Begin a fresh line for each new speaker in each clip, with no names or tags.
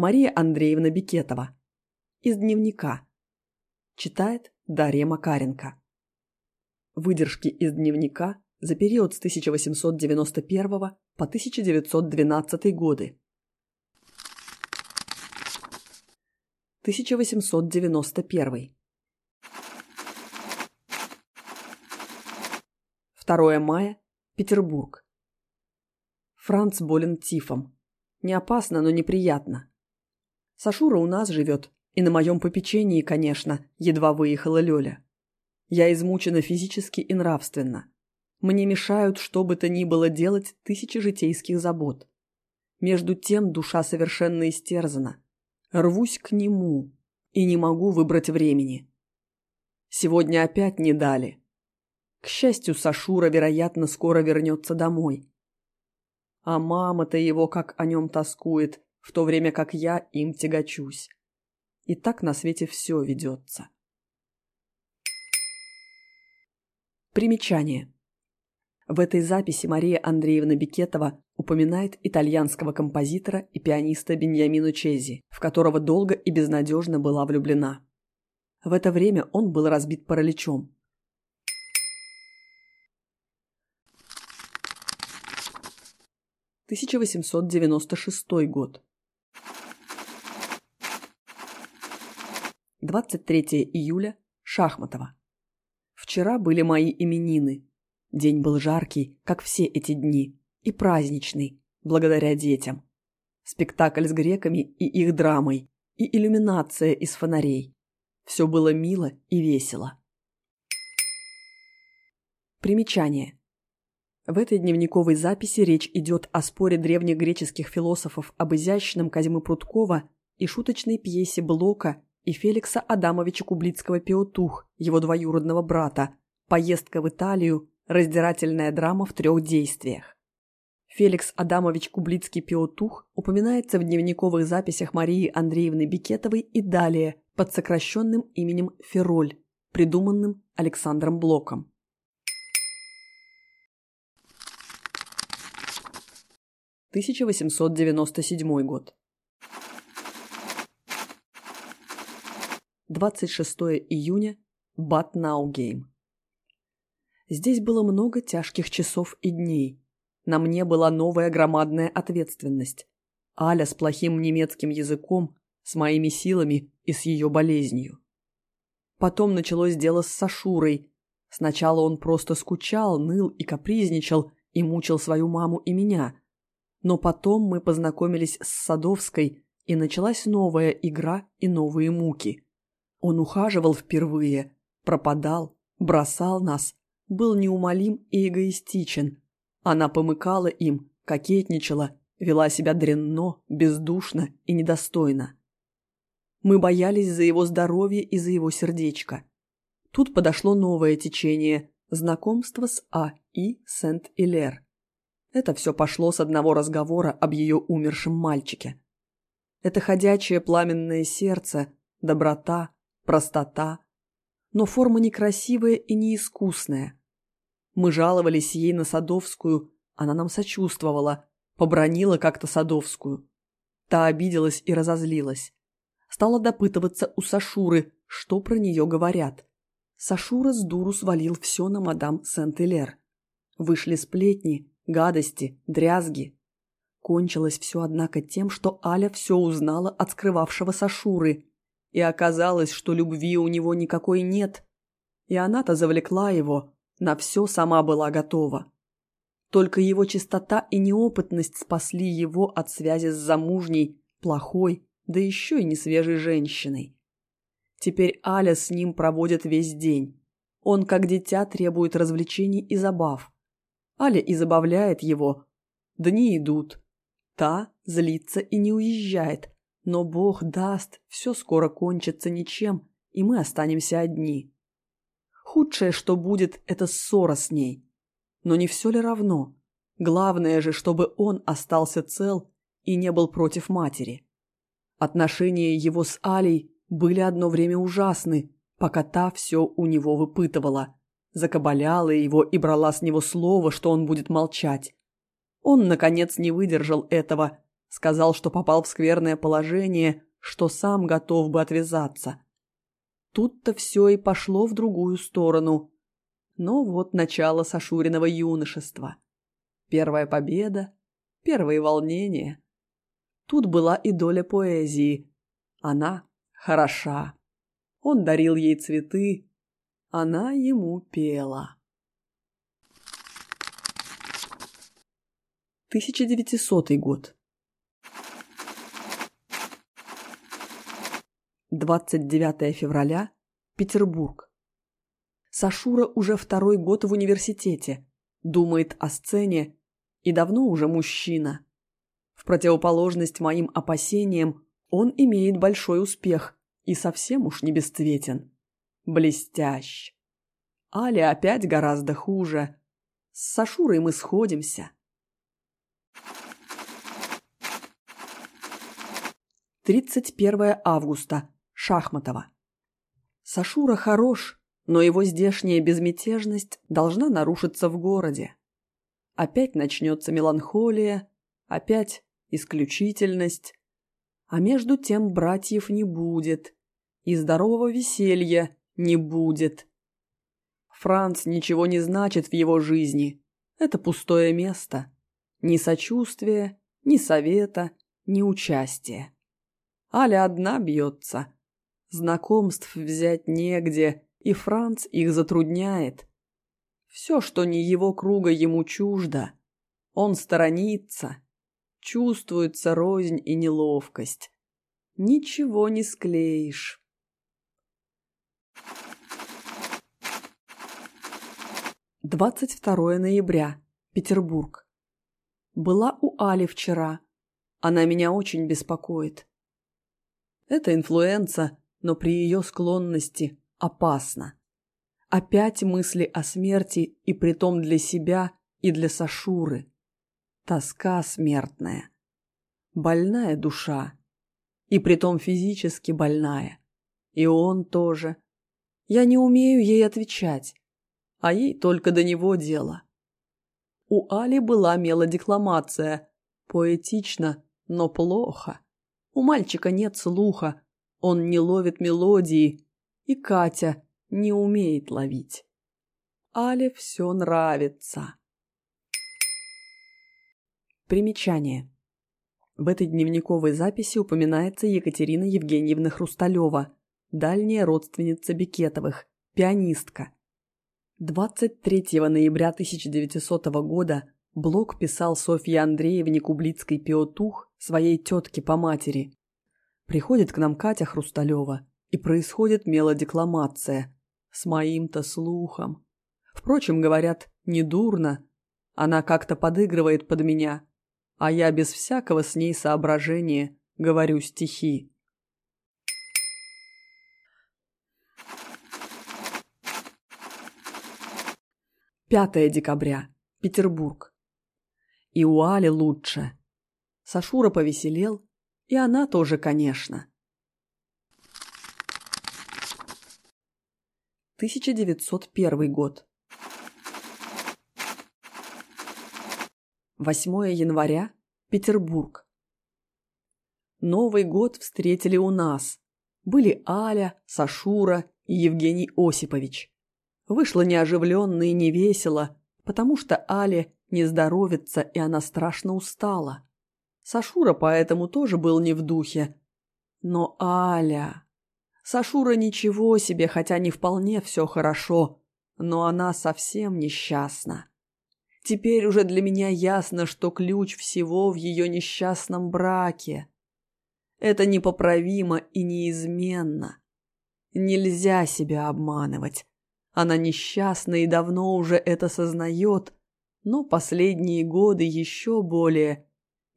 Мария Андреевна Бикетова. Из дневника. Читает Дарья Макаренко. Выдержки из дневника за период с 1891 по 1912 годы. 1891. 2 мая. Петербург. Франц болен тифом. Не опасно, но неприятно. Сашура у нас живет, и на моем попечении, конечно, едва выехала Лёля. Я измучена физически и нравственно. Мне мешают, что бы то ни было делать, тысячи житейских забот. Между тем душа совершенно истерзана. Рвусь к нему и не могу выбрать времени. Сегодня опять не дали. К счастью, Сашура, вероятно, скоро вернется домой. А мама-то его как о нем тоскует, в то время как я им тягочусь. И так на свете все ведется. Примечание. В этой записи Мария Андреевна Бикетова упоминает итальянского композитора и пианиста Беньямину Чези, в которого долго и безнадежно была влюблена. В это время он был разбит параличом. Тысяча восемьсот девяносто шестой год. 23 июля. Шахматова. Вчера были мои именины. День был жаркий, как все эти дни, и праздничный, благодаря детям. Спектакль с греками и их драмой, и иллюминация из фонарей. Все было мило и весело. Примечание. В этой дневниковой записи речь идет о споре древних греческих философов об изящном Козьмы Прудкова и шуточной пьесе Блока и Феликса Адамовича Кублицкого-Пеотух, его двоюродного брата, поездка в Италию, раздирательная драма в трех действиях. Феликс Адамович Кублицкий-Пеотух упоминается в дневниковых записях Марии Андреевны Бикетовой и далее под сокращенным именем Фероль, придуманным Александром Блоком. Тысяча восемьсот девяносто седьмой год. 26 июня, Бат Наугейм. Здесь было много тяжких часов и дней. На мне была новая громадная ответственность. Аля с плохим немецким языком, с моими силами и с ее болезнью. Потом началось дело с Сашурой. Сначала он просто скучал, ныл и капризничал, и мучил свою маму и меня. Но потом мы познакомились с Садовской, и началась новая игра и новые муки – он ухаживал впервые, пропадал, бросал нас, был неумолим и эгоистичен. Она помыкала им, кокетничала, вела себя дрянно, бездушно и недостойно. Мы боялись за его здоровье и за его сердечко. Тут подошло новое течение – знакомство с А. И. Сент-Илер. Это все пошло с одного разговора об ее умершем мальчике. Это ходячее пламенное сердце, доброта, простота, но форма некрасивая и неискусная. Мы жаловались ей на Садовскую, она нам сочувствовала, побронила как-то Садовскую. Та обиделась и разозлилась. Стала допытываться у Сашуры, что про нее говорят. Сашура с дуру свалил все на мадам Сент-Илер. Вышли сплетни, гадости, дрязги. Кончилось все, однако, тем, что Аля все узнала от скрывавшего Сашуры и оказалось, что любви у него никакой нет. И она-то завлекла его, на все сама была готова. Только его чистота и неопытность спасли его от связи с замужней, плохой, да еще и несвежей женщиной. Теперь Аля с ним проводит весь день. Он, как дитя, требует развлечений и забав. Аля и забавляет его. Дни идут. Та злится и не уезжает, но Бог даст, все скоро кончится ничем, и мы останемся одни. Худшее, что будет, это ссора с ней. Но не все ли равно? Главное же, чтобы он остался цел и не был против матери. Отношения его с Алей были одно время ужасны, пока та все у него выпытывала. Закабаляла его и брала с него слово, что он будет молчать. Он, наконец, не выдержал этого Сказал, что попал в скверное положение, что сам готов бы отвязаться. Тут-то все и пошло в другую сторону. Но вот начало Сашуриного юношества. Первая победа, первые волнения. Тут была и доля поэзии. Она хороша. Он дарил ей цветы, она ему пела. 1900 год. 29 февраля. Петербург. Сашура уже второй год в университете, думает о сцене и давно уже мужчина. В противоположность моим опасениям, он имеет большой успех и совсем уж не бесцветен. Блестящ. Аля опять гораздо хуже. С Сашурой мы сходимся. 31 августа. Шахматова. Сашура хорош, но его здешняя безмятежность должна нарушиться в городе. Опять начнется меланхолия, опять исключительность. А между тем братьев не будет, и здорового веселья не будет. Франц ничего не значит в его жизни. Это пустое место. Ни сочувствия, ни совета, ни участия. Аля одна бьется. Знакомств взять негде, и Франц их затрудняет. Все, что не его круга, ему чуждо. Он сторонится. Чувствуется рознь и неловкость. Ничего не склеишь. Двадцать второе ноября. Петербург. Была у Али вчера. Она меня очень беспокоит. Это инфлюенса, но при ее склонности опасно. Опять мысли о смерти и притом для себя и для Сашуры. Тоска смертная. Больная душа. И притом физически больная. И он тоже. Я не умею ей отвечать. А ей только до него дело. У Али была мелодекламация. Поэтично, но плохо. У мальчика нет слуха, он не ловит мелодии, и Катя не умеет ловить. Але все нравится. Примечание. В этой дневниковой записи упоминается Екатерина Евгеньевна Хрусталева, дальняя родственница Бекетовых, пианистка. 23 ноября 1900 года Блок писал Софье Андреевне Кублицкой-Пиотух, своей тетке по матери. Приходит к нам Катя Хрусталева, и происходит мелодекламация. С моим-то слухом. Впрочем, говорят, недурно. Она как-то подыгрывает под меня, а я без всякого с ней соображения говорю стихи. Пятое декабря. Петербург. И у Али лучше. Сашура повеселел, и она тоже, конечно. 1901 год. 8 января. Петербург. Новый год встретили у нас. Были Аля, Сашура и Евгений Осипович. Вышло неоживленно и невесело, потому что Але не здоровится, и она страшно устала. Сашура поэтому тоже был не в духе. Но Аля... Сашура ничего себе, хотя не вполне все хорошо, но она совсем несчастна. Теперь уже для меня ясно, что ключ всего в ее несчастном браке. Это непоправимо и неизменно. Нельзя себя обманывать. Она несчастна и давно уже это сознает, но последние годы еще более.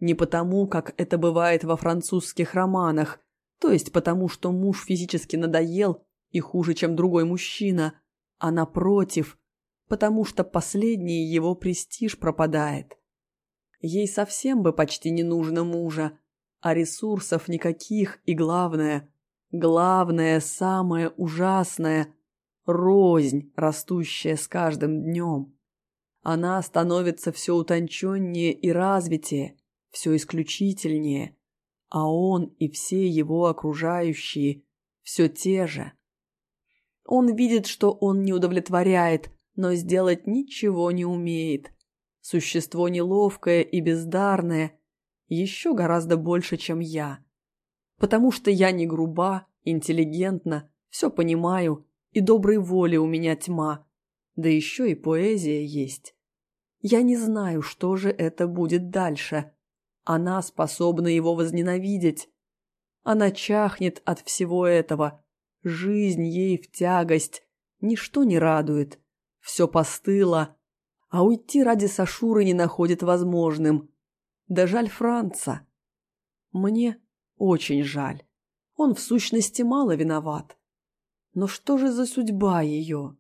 Не потому, как это бывает во французских романах, то есть потому, что муж физически надоел и хуже, чем другой мужчина, а напротив, потому что последний его престиж пропадает. Ей совсем бы почти не нужно мужа, а ресурсов никаких и главное, главное, самое ужасное – рознь, растущая с каждым днем. Она становится все утонченнее и развитее, все исключительнее, а он и все его окружающие все те же. Он видит, что он не удовлетворяет, но сделать ничего не умеет. Существо неловкое и бездарное, еще гораздо больше, чем я. Потому что я не груба, интеллигентна, все понимаю, и доброй воли у меня тьма, да еще и поэзия есть. Я не знаю, что же это будет дальше. Она способна его возненавидеть. Она чахнет от всего этого. Жизнь ей в тягость. Ничто не радует. Все постыло. А уйти ради Сашуры не находит возможным. Да жаль Франца. Мне очень жаль. Он в сущности мало виноват. Но что же за судьба ее?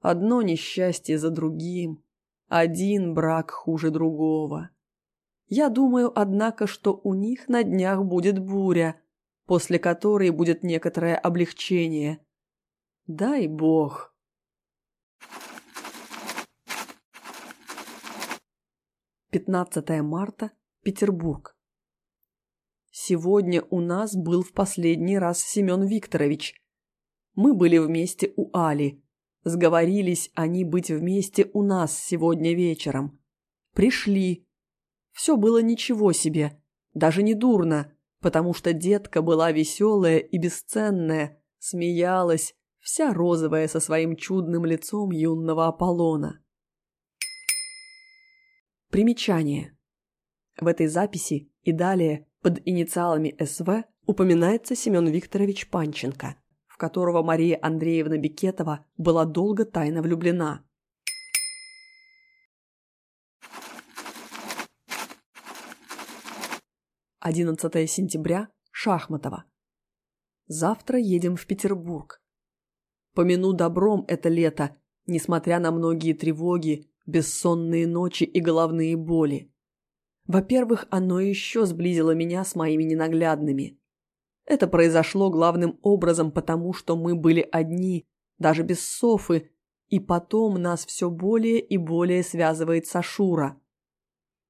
Одно несчастье за другим. Один брак хуже другого. Я думаю, однако, что у них на днях будет буря, после которой будет некоторое облегчение. Дай бог. Пятнадцатое марта, Петербург. Сегодня у нас был в последний раз Семен Викторович. Мы были вместе у Али. Сговорились они быть вместе у нас сегодня вечером. Пришли. Все было ничего себе, даже не дурно, потому что детка была веселая и бесценная, смеялась, вся розовая со своим чудным лицом юного Аполлона. Примечание. В этой записи и далее под инициалами СВ упоминается Семен Викторович Панченко – в которого Мария Андреевна Бекетова была долго тайно влюблена. Одиннадцатое сентября. Шахматова. Завтра едем в Петербург. Помяну добром это лето, несмотря на многие тревоги, бессонные ночи и головные боли. Во-первых, оно еще сблизило меня с моими ненаглядными. Это произошло главным образом потому, что мы были одни, даже без Софы, и потом нас все более и более связывает Сашура.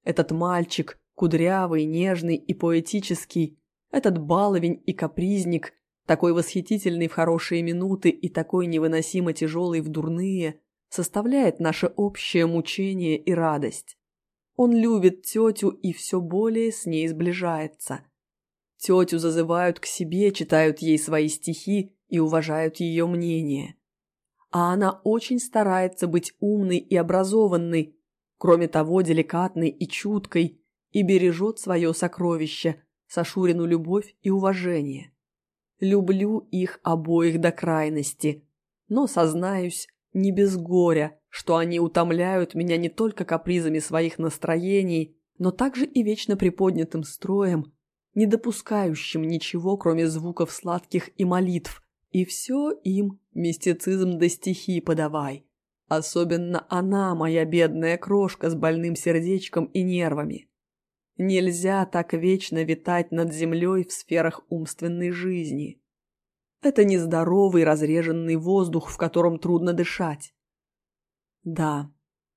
Этот мальчик, кудрявый, нежный и поэтический, этот баловень и капризник, такой восхитительный в хорошие минуты и такой невыносимо тяжелый в дурные, составляет наше общее мучение и радость. Он любит тетю и все более с ней сближается – Тетю зазывают к себе, читают ей свои стихи и уважают ее мнение. А она очень старается быть умной и образованной, кроме того, деликатной и чуткой, и бережет свое сокровище, Сашурину любовь и уважение. Люблю их обоих до крайности, но, сознаюсь, не без горя, что они утомляют меня не только капризами своих настроений, но также и вечно приподнятым строем не допускающим ничего, кроме звуков сладких и молитв, и все им мистицизм до стихи подавай. Особенно она, моя бедная крошка с больным сердечком и нервами. Нельзя так вечно витать над землей в сферах умственной жизни. Это нездоровый разреженный воздух, в котором трудно дышать. Да,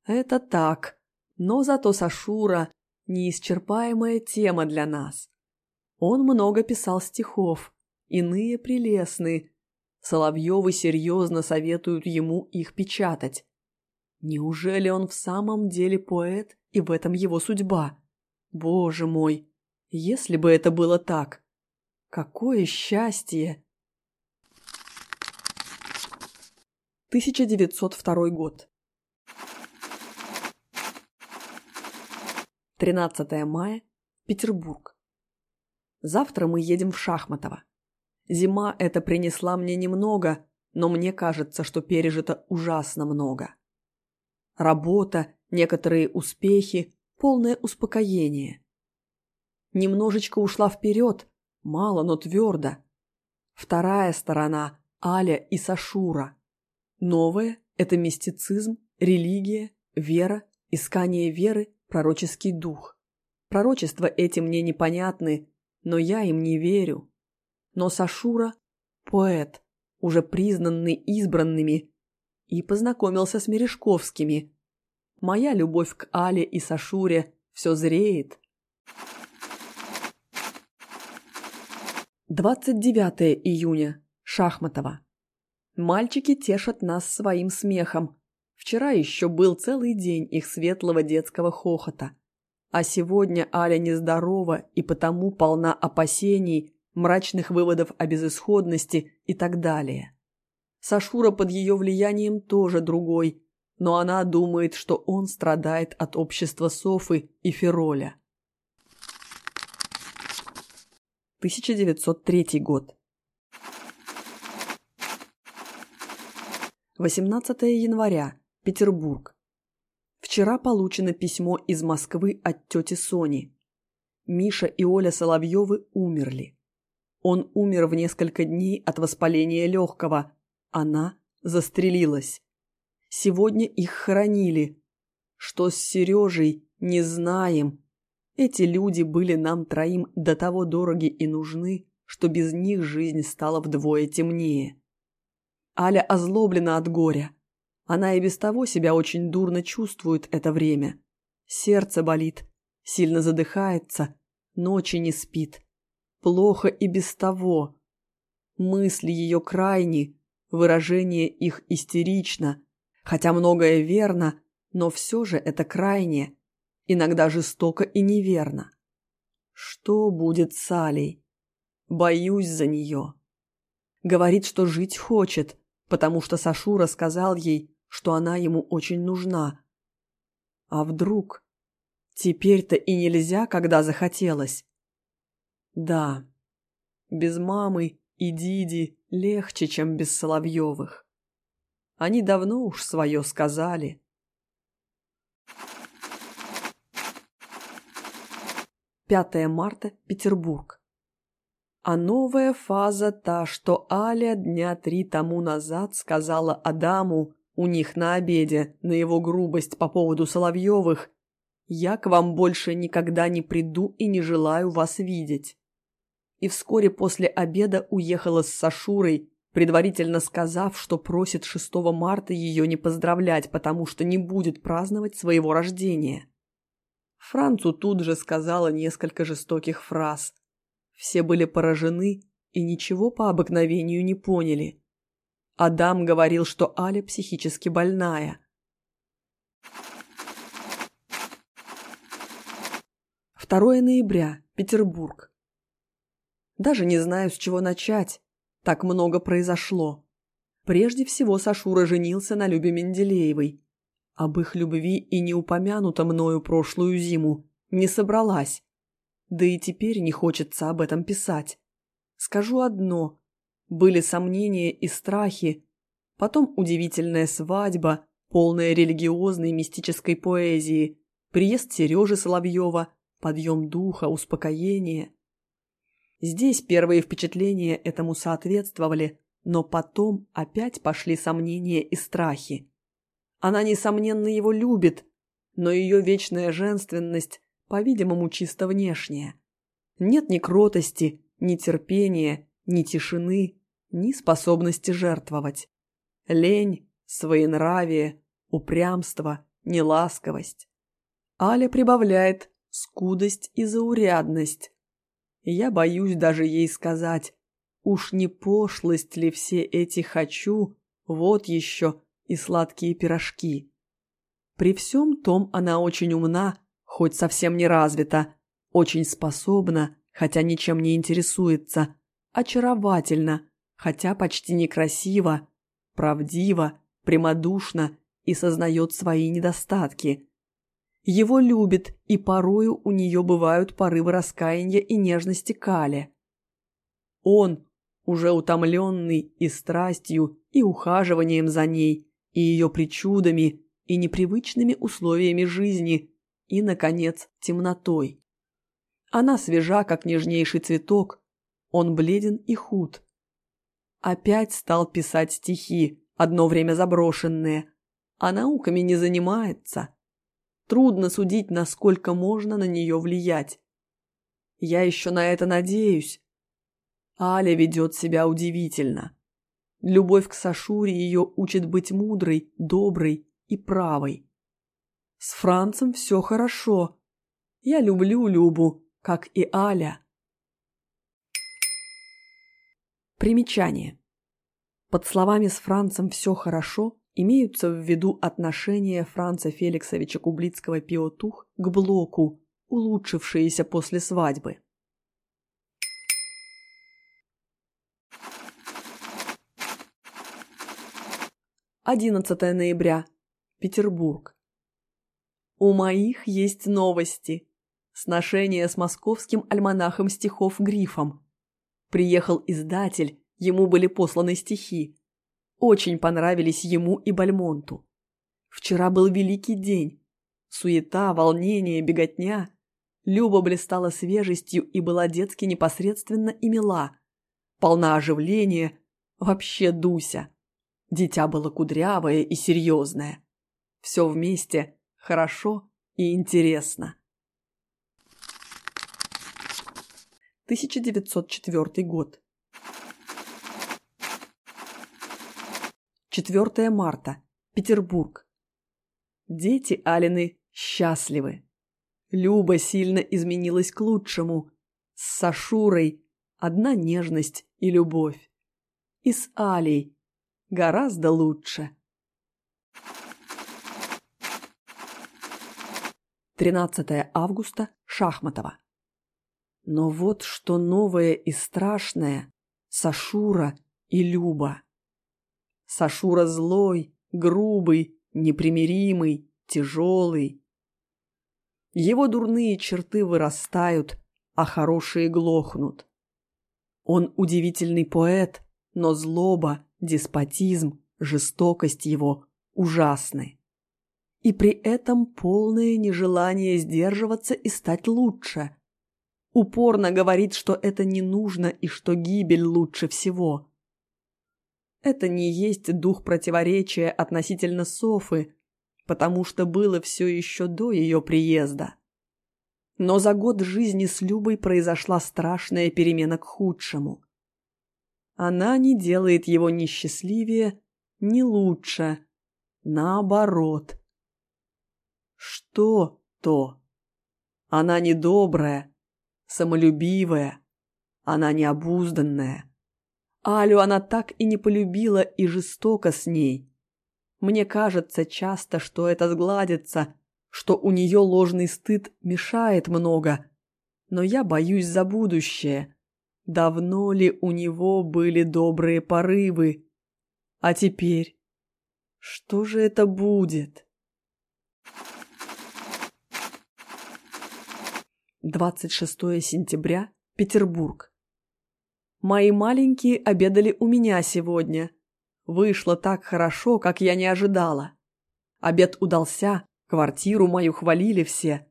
это так, но зато Сашура – неисчерпаемая тема для нас. Он много писал стихов, иные прелестные. Соловьевы серьезно советуют ему их печатать. Неужели он в самом деле поэт, и в этом его судьба? Боже мой, если бы это было так! Какое счастье! 1902 год. 13 мая. Петербург. Завтра мы едем в Шахматово. Зима это принесла мне немного, но мне кажется, что пережито ужасно много. Работа, некоторые успехи, полное успокоение. Немножечко ушла вперед, мало, но твердо. Вторая сторона – Аля и Сашура. Новая – это мистицизм, религия, вера, искание веры, пророческий дух. Пророчества эти мне непонятны, но я им не верю. Но Сашура – поэт, уже признанный избранными, и познакомился с Мережковскими. Моя любовь к Але и Сашуре все зреет. 29 июня. Шахматова. Мальчики тешат нас своим смехом. Вчера еще был целый день их светлого детского хохота. А сегодня Аля нездорова и потому полна опасений, мрачных выводов о безысходности и так далее. Сашура под ее влиянием тоже другой – но она думает, что он страдает от общества Софы и Фероля. 1903 год. 18 января. Петербург. Вчера получено письмо из Москвы от тети Сони. Миша и Оля Соловьевы умерли. Он умер в несколько дней от воспаления легкого. Она застрелилась. Сегодня их хоронили. Что с Сережей, не знаем. Эти люди были нам троим до того дороги и нужны, что без них жизнь стала вдвое темнее. Аля озлоблена от горя. Она и без того себя очень дурно чувствует это время. Сердце болит, сильно задыхается, ночи не спит. Плохо и без того. Мысли ее крайни, выражение их истерично. Хотя многое верно, но все же это крайне, иногда жестоко и неверно. Что будет с Алей? Боюсь за нее. Говорит, что жить хочет, потому что Сашура сказал ей, что она ему очень нужна. А вдруг? Теперь-то и нельзя, когда захотелось. Да, без мамы и Диди легче, чем без Соловьевых. Они давно уж свое сказали. Пятое марта, Петербург. А новая фаза та, что Аля дня три тому назад сказала Адаму у них на обеде на его грубость по поводу Соловьевых «Я к вам больше никогда не приду и не желаю вас видеть» и вскоре после обеда уехала с Сашурой, предварительно сказав, что просит 6 марта ее не поздравлять, потому что не будет праздновать своего рождения. Францу тут же сказала несколько жестоких фраз. Все были поражены и ничего по обыкновению не поняли. Адам говорил, что Аля психически больная. Второе ноября. Петербург. Даже не знаю, с чего начать. Так много произошло. Прежде всего Сашура женился на Любе Менделеевой. Об их любви и не упомянуто мною прошлую зиму. Не собралась. Да и теперь не хочется об этом писать. Скажу одно. Были сомнения и страхи. Потом удивительная свадьба, полная религиозной мистической поэзии, приезд Сережи Соловьева, подъем духа, успокоение – Здесь первые впечатления этому соответствовали, но потом опять пошли сомнения и страхи. Она, несомненно, его любит, но ее вечная женственность, по-видимому, чисто внешняя. Нет ни кротости, ни терпения, ни тишины, ни способности жертвовать. Лень, своенравие, упрямство, неласковость. Аля прибавляет скудость и заурядность, я боюсь даже ей сказать, уж не пошлость ли все эти «хочу», вот еще и сладкие пирожки. При всем том она очень умна, хоть совсем не развита, очень способна, хотя ничем не интересуется, очаровательна, хотя почти некрасиво, правдива, прямодушна и сознает свои недостатки. Его любит, и порою у нее бывают порывы раскаяния и нежности Кале. Он, уже утомленный и страстью, и ухаживанием за ней, и ее причудами, и непривычными условиями жизни, и, наконец, темнотой. Она свежа, как нежнейший цветок, он бледен и худ. Опять стал писать стихи, одно время заброшенные, а науками не занимается. Трудно судить, насколько можно на нее влиять. Я еще на это надеюсь. Аля ведет себя удивительно. Любовь к Сашуре ее учит быть мудрой, доброй и правой. С Францем все хорошо. Я люблю Любу, как и Аля. Примечание. Под словами с Францем «все хорошо» имеются в виду отношения Франца Феликсовича Кублицкого-Пиотух к Блоку, улучшившиеся после свадьбы. Одиннадцатое ноября. Петербург. У моих есть новости. Сношение с московским альманахом стихов Грифом. Приехал издатель, ему были посланы стихи. Очень понравились ему и Бальмонту. Вчера был великий день. Суета, волнение, беготня. Люба блистала свежестью и была детски непосредственно и мила. Полна оживления. Вообще Дуся. Дитя было кудрявое и серьезное. Все вместе хорошо и интересно. 1904 год. 4 марта. Петербург. Дети Алины счастливы. Люба сильно изменилась к лучшему. С Сашурой одна нежность и любовь. И с Алей гораздо лучше. 13 августа. Шахматова. Но вот что новое и страшное – Сашура и Люба. Сашура злой, грубый, непримиримый, тяжелый. Его дурные черты вырастают, а хорошие глохнут. Он удивительный поэт, но злоба, деспотизм, жестокость его ужасны. И при этом полное нежелание сдерживаться и стать лучше. Упорно говорит, что это не нужно и что гибель лучше всего. Это не есть дух противоречия относительно Софы, потому что было все еще до ее приезда. Но за год жизни с Любой произошла страшная перемена к худшему. Она не делает его ни счастливее, ни лучше. Наоборот. Что то? Она недобрая, самолюбивая, она необузданная. Алю она так и не полюбила и жестоко с ней. Мне кажется часто, что это сгладится, что у нее ложный стыд мешает много. Но я боюсь за будущее. Давно ли у него были добрые порывы? А теперь? Что же это будет? 26 сентября, Петербург. Мои маленькие обедали у меня сегодня. Вышло так хорошо, как я не ожидала. Обед удался, квартиру мою хвалили все.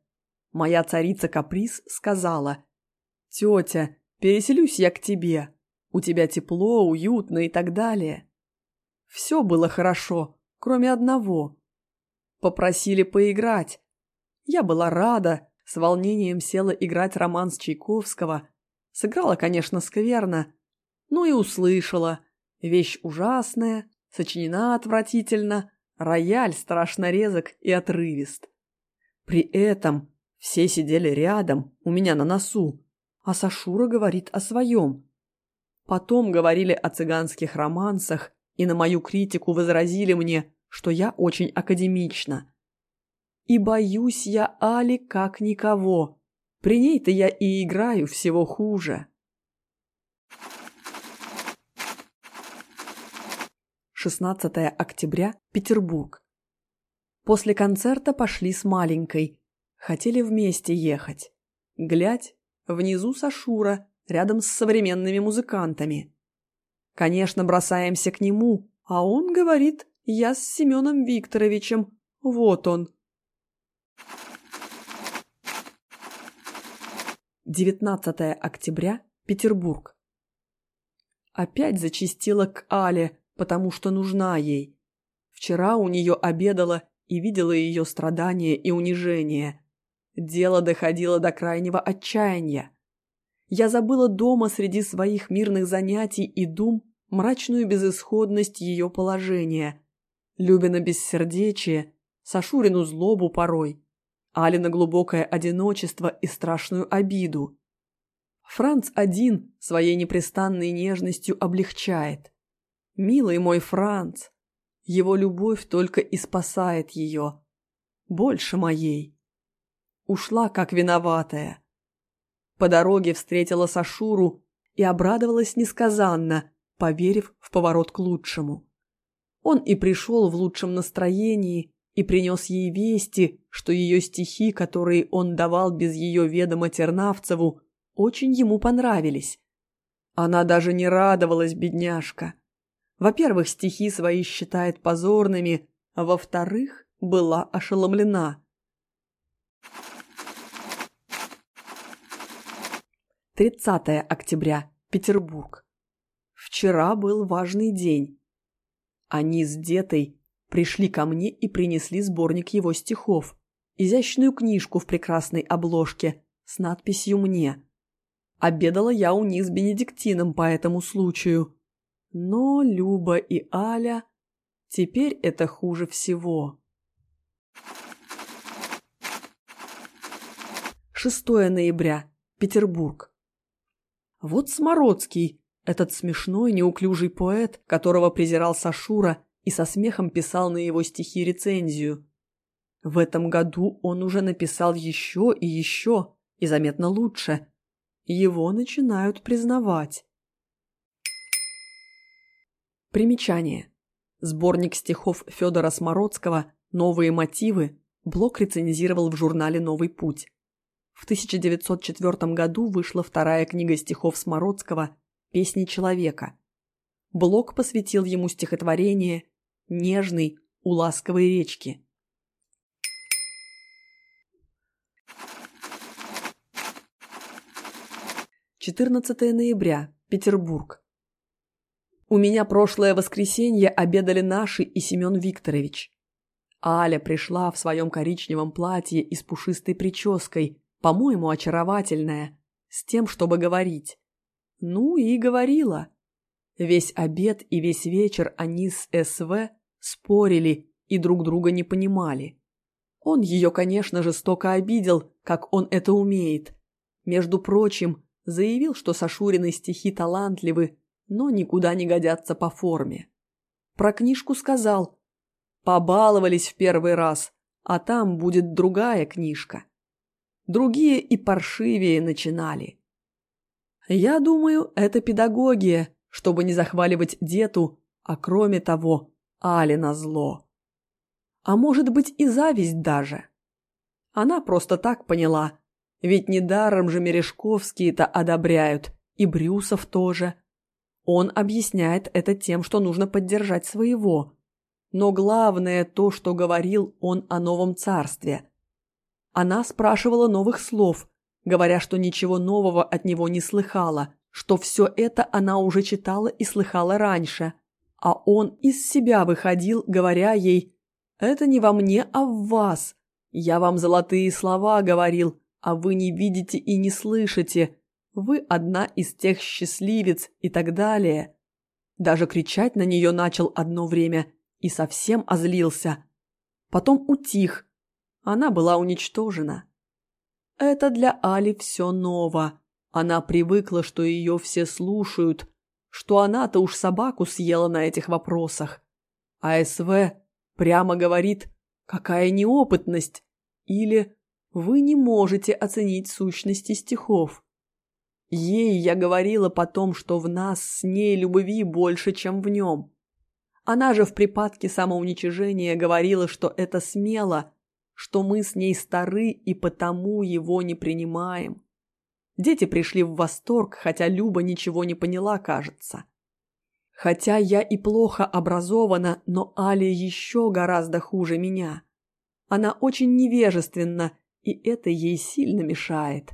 Моя царица Каприз сказала, «Тетя, переселюсь я к тебе. У тебя тепло, уютно и так далее». Все было хорошо, кроме одного. Попросили поиграть. Я была рада, с волнением села играть романс Чайковского, Сыграла, конечно, скверно, но и услышала. Вещь ужасная, сочинена отвратительно, рояль страшно резок и отрывист. При этом все сидели рядом, у меня на носу, а Сашура говорит о своем. Потом говорили о цыганских романсах и на мою критику возразили мне, что я очень академична. И боюсь я Али как никого. При ней-то я и играю всего хуже. 16 октября, Петербург. После концерта пошли с маленькой. Хотели вместе ехать. Глядь, внизу Сашура, рядом с современными музыкантами. Конечно, бросаемся к нему, а он говорит, я с Семеном Викторовичем. Вот он. 19 октября, Петербург. Опять зачастила к Але, потому что нужна ей. Вчера у нее обедала и видела ее страдания и унижение. Дело доходило до крайнего отчаяния. Я забыла дома среди своих мирных занятий и дум мрачную безысходность ее положения. Любина бессердечие, Сашурину злобу порой – Алина глубокое одиночество и страшную обиду. Франц один своей непрестанной нежностью облегчает. Милый мой Франц, его любовь только и спасает ее. Больше моей. Ушла как виноватая. По дороге встретила Сашуру и обрадовалась несказанно, поверив в поворот к лучшему. Он и пришел в лучшем настроении и принес ей вести, что ее стихи, которые он давал без ее ведома Тернавцеву, очень ему понравились. Она даже не радовалась, бедняжка. Во-первых, стихи свои считает позорными, а во-вторых, была ошеломлена. 30 октября. Петербург. Вчера был важный день. Они с Детой пришли ко мне и принесли сборник его стихов, изящную книжку в прекрасной обложке с надписью «Мне». Обедала я у них с Бенедиктином по этому случаю. Но Люба и Аля... Теперь это хуже всего. 6 ноября. Петербург. Вот Смородский, этот смешной, неуклюжий поэт, которого презирал Сашура и со смехом писал на его стихи рецензию. В этом году он уже написал еще и еще, и заметно лучше. Его начинают признавать. Примечание. Сборник стихов Федора Смородского «Новые мотивы» Блок рецензировал в журнале «Новый путь». В 1904 году вышла вторая книга стихов Смородского «Песни человека». Блок посвятил ему стихотворение «Нежный у ласковой речки». Четырнадцатое ноября. Петербург. У меня прошлое воскресенье обедали наши и Семен Викторович. Аля пришла в своем коричневом платье и с пушистой прической, по-моему, очаровательная, с тем, чтобы говорить. Ну и говорила. Весь обед и весь вечер они с СВ спорили и друг друга не понимали. Он ее, конечно, жестоко обидел, как он это умеет. Между прочим, заявил, что Сашурины стихи талантливы, но никуда не годятся по форме. Про книжку сказал. Побаловались в первый раз, а там будет другая книжка. Другие и паршивее начинали. Я думаю, это педагогия, чтобы не захваливать дету, а кроме того, Али на зло. А может быть и зависть даже. Она просто так поняла, ведь недаром же Мережковские-то одобряют, и Брюсов тоже. Он объясняет это тем, что нужно поддержать своего. Но главное то, что говорил он о новом царстве. Она спрашивала новых слов, говоря, что ничего нового от него не слыхала, что все это она уже читала и слыхала раньше. А он из себя выходил, говоря ей «Это не во мне, а в вас. Я вам золотые слова говорил, а вы не видите и не слышите вы одна из тех счастливец и так далее. Даже кричать на нее начал одно время и совсем озлился. Потом утих. Она была уничтожена. Это для Али все ново. Она привыкла, что ее все слушают, что она-то уж собаку съела на этих вопросах. А СВ прямо говорит «какая неопытность» или «вы не можете оценить сущности стихов». Ей я говорила потом, что в нас с ней любви больше, чем в нем. Она же в припадке самоуничижения говорила, что это смело, что мы с ней стары и потому его не принимаем. Дети пришли в восторг, хотя Люба ничего не поняла, кажется. Хотя я и плохо образована, но Аля еще гораздо хуже меня. Она очень невежественна, и это ей сильно мешает.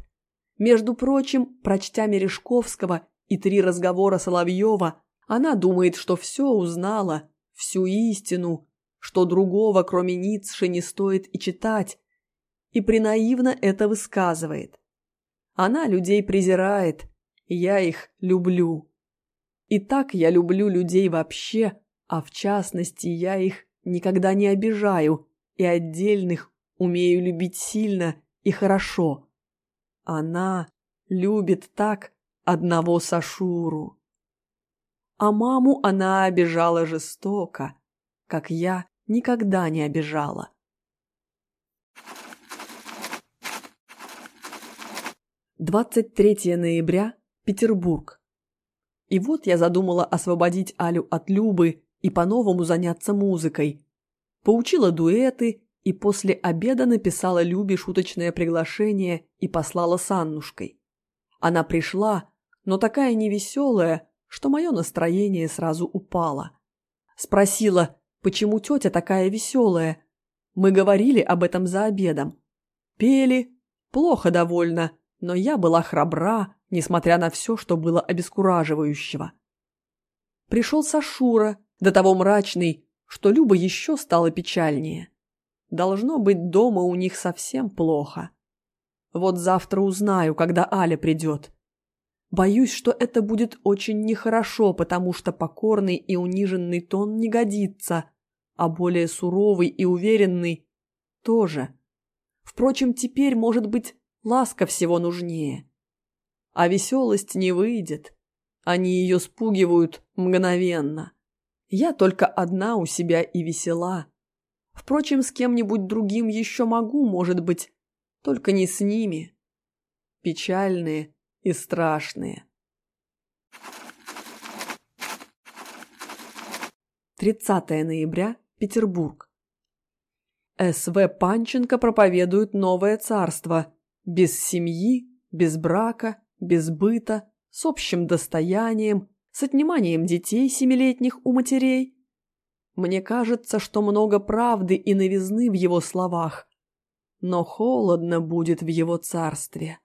Между прочим, прочтя Мережковского и три разговора Соловьева, она думает, что все узнала, всю истину, что другого, кроме Ницше, не стоит и читать, и принаивно это высказывает. Она людей презирает, я их люблю. И так я люблю людей вообще, а в частности я их никогда не обижаю и отдельных умею любить сильно и хорошо. Она любит так одного Сашуру. А маму она обижала жестоко, как я никогда не обижала. Двадцать третье ноября, Петербург. И вот я задумала освободить Алю от Любы и по-новому заняться музыкой. Поучила дуэты и после обеда написала Любе шуточное приглашение и послала с Аннушкой. Она пришла, но такая невеселая, что мое настроение сразу упало. Спросила, почему тетя такая веселая. Мы говорили об этом за обедом. Пели, плохо довольно, но я была храбра, несмотря на все, что было обескураживающего. Пришел Сашура, до того мрачный, что Люба еще стала печальнее. Должно быть, дома у них совсем плохо. Вот завтра узнаю, когда Аля придет. Боюсь, что это будет очень нехорошо, потому что покорный и униженный тон не годится, а более суровый и уверенный тоже. Впрочем, теперь, может быть, ласка всего нужнее. А веселость не выйдет. Они ее спугивают мгновенно. Я только одна у себя и весела. Впрочем, с кем-нибудь другим еще могу, может быть, только не с ними. Печальные, и страшные. 30 ноября, Петербург. С.В. Панченко проповедует новое царство. Без семьи, без брака, без быта, с общим достоянием, с отниманием детей семилетних у матерей. Мне кажется, что много правды и новизны в его словах, но холодно будет в его царстве.